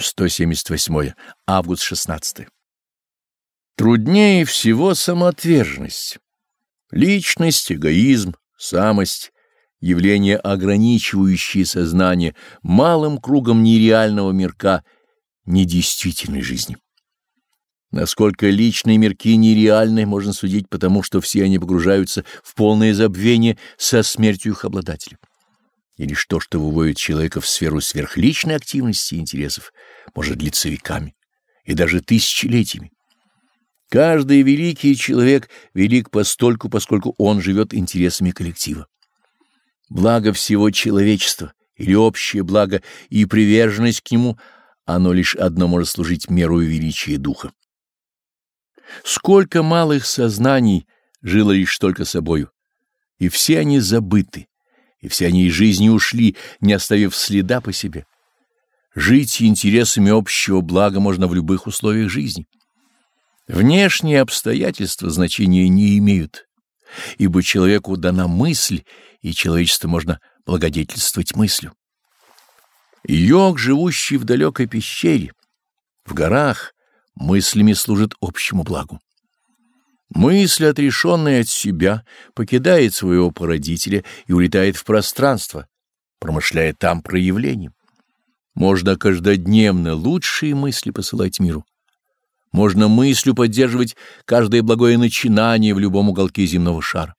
178. Август 16. Труднее всего самоотверженность. Личность, эгоизм, самость — явления, ограничивающие сознание малым кругом нереального мирка недействительной жизни. Насколько личные мирки нереальны, можно судить потому, что все они погружаются в полное забвение со смертью их обладателя и лишь то, что выводит человека в сферу сверхличной активности и интересов, может длиться веками и даже тысячелетиями. Каждый великий человек велик постольку, поскольку он живет интересами коллектива. Благо всего человечества или общее благо и приверженность к нему, оно лишь одно может служить мерою величия духа. Сколько малых сознаний жило лишь только собою, и все они забыты и все они из жизни ушли, не оставив следа по себе. Жить интересами общего блага можно в любых условиях жизни. Внешние обстоятельства значения не имеют, ибо человеку дана мысль, и человечество можно благодетельствовать мыслью. Йог, живущий в далекой пещере, в горах, мыслями служит общему благу. Мысль, отрешенная от себя, покидает своего породителя и улетает в пространство, промышляя там проявлением. Можно каждодневно лучшие мысли посылать миру. Можно мыслью поддерживать каждое благое начинание в любом уголке земного шара.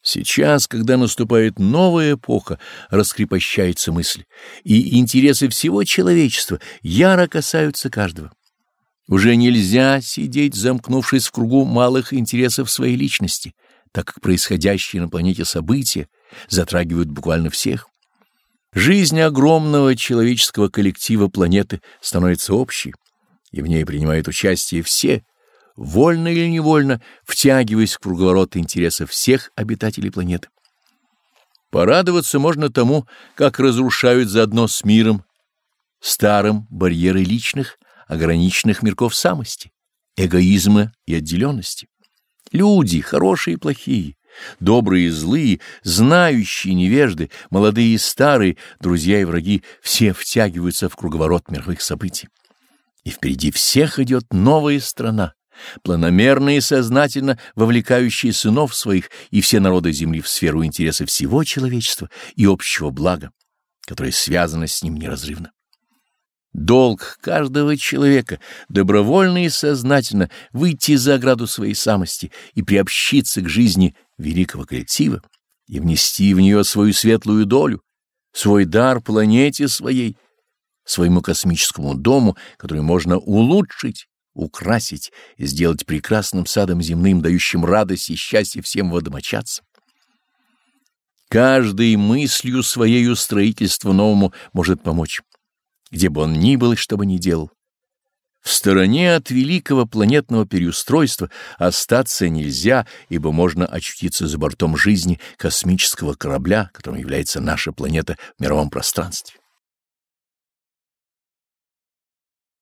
Сейчас, когда наступает новая эпоха, раскрепощается мысль, и интересы всего человечества яро касаются каждого. Уже нельзя сидеть, замкнувшись в кругу малых интересов своей личности, так как происходящие на планете события затрагивают буквально всех. Жизнь огромного человеческого коллектива планеты становится общей, и в ней принимают участие все, вольно или невольно, втягиваясь в круговорот интересов всех обитателей планеты. Порадоваться можно тому, как разрушают заодно с миром старым барьеры личных, ограниченных мирков самости, эгоизма и отделенности. Люди, хорошие и плохие, добрые и злые, знающие невежды, молодые и старые, друзья и враги, все втягиваются в круговорот мировых событий. И впереди всех идет новая страна, планомерно и сознательно вовлекающая сынов своих и все народы Земли в сферу интереса всего человечества и общего блага, которое связано с ним неразрывно. Долг каждого человека добровольно и сознательно выйти за ограду своей самости и приобщиться к жизни великого коллектива и внести в нее свою светлую долю, свой дар планете своей, своему космическому дому, который можно улучшить, украсить и сделать прекрасным садом земным, дающим радость и счастье всем водомочадцам. Каждой мыслью своею строительство новому может помочь где бы он ни был и что бы ни делал. В стороне от великого планетного переустройства остаться нельзя, ибо можно очутиться за бортом жизни космического корабля, которым является наша планета в мировом пространстве.